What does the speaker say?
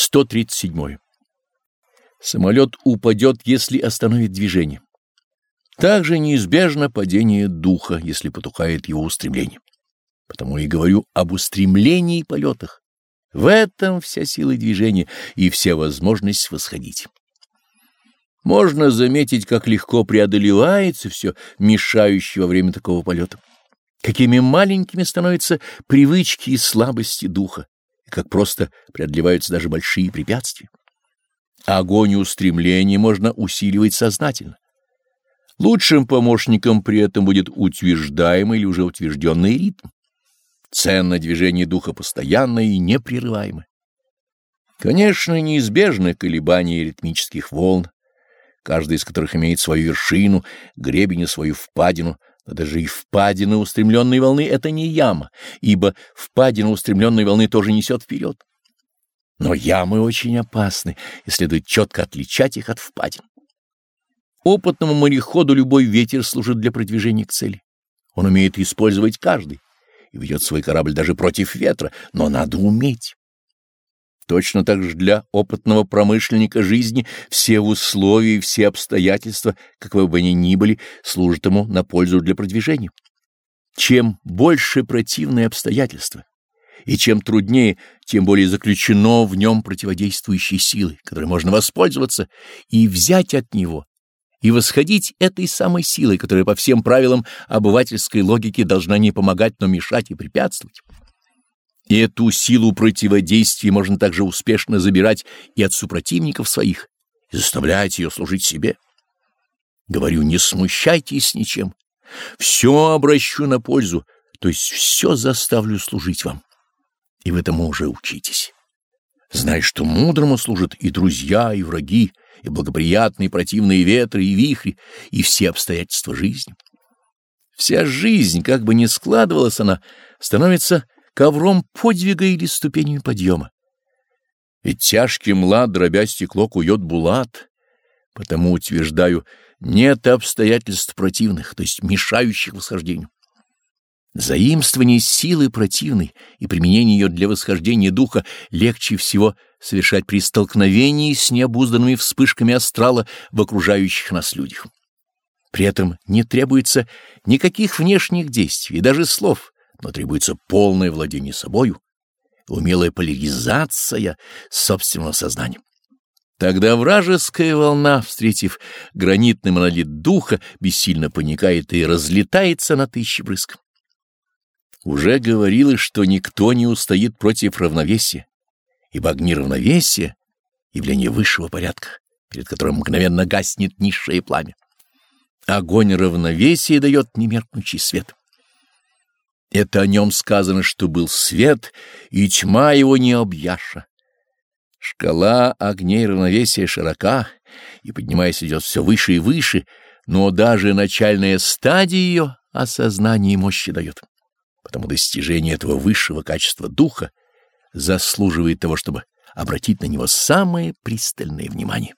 137. Самолет упадет, если остановит движение. Также неизбежно падение духа, если потухает его устремление. Потому и говорю об устремлении и полетах. В этом вся сила движения и вся возможность восходить. Можно заметить, как легко преодолевается все мешающее во время такого полета. Какими маленькими становятся привычки и слабости духа, и как просто преодолеваются даже большие препятствия. Огонь устремлений можно усиливать сознательно. Лучшим помощником при этом будет утверждаемый или уже утвержденный ритм. Ценно движение духа постоянное и непрерываемое. Конечно, неизбежны колебания ритмических волн, каждая из которых имеет свою вершину, гребень и свою впадину, даже и впадина устремленной волны — это не яма, ибо впадина устремленной волны тоже несет вперед. Но ямы очень опасны, и следует четко отличать их от впадин. Опытному мореходу любой ветер служит для продвижения к цели. Он умеет использовать каждый и ведет свой корабль даже против ветра, но надо уметь. Точно так же для опытного промышленника жизни все условия и все обстоятельства, каковы бы они ни были, служат ему на пользу для продвижения. Чем больше противные обстоятельства, и чем труднее, тем более заключено в нем противодействующей силы, которой можно воспользоваться и взять от него, и восходить этой самой силой, которая по всем правилам обывательской логики должна не помогать, но мешать и препятствовать. И эту силу противодействия можно также успешно забирать и от супротивников своих, и заставлять ее служить себе. Говорю, не смущайтесь ничем. Все обращу на пользу, то есть все заставлю служить вам. И в этом уже учитесь. Знай, что мудрому служат и друзья, и враги, и благоприятные, противные ветры, и вихри, и все обстоятельства жизни. Вся жизнь, как бы ни складывалась она, становится ковром подвига или ступенями подъема. Ведь тяжкий млад, дробя стекло, кует булат. Потому утверждаю, нет обстоятельств противных, то есть мешающих восхождению. Заимствование силы противной и применение ее для восхождения духа легче всего совершать при столкновении с необузданными вспышками астрала в окружающих нас людях. При этом не требуется никаких внешних действий, даже слов, но требуется полное владение собою, умелая поляризация собственного сознания. Тогда вражеская волна, встретив гранитный монолит духа, бессильно паникает и разлетается на тысячи брызг. Уже говорилось, что никто не устоит против равновесия, ибо огни равновесия — явление высшего порядка, перед которым мгновенно гаснет низшее пламя. Огонь равновесия дает немеркнущий свет. Это о нем сказано, что был свет, и тьма его не объяша. Шкала огней равновесия широка, и, поднимаясь, идет все выше и выше, но даже начальная стадия ее осознания и мощи дает. Потому достижение этого высшего качества духа заслуживает того, чтобы обратить на него самое пристальное внимание.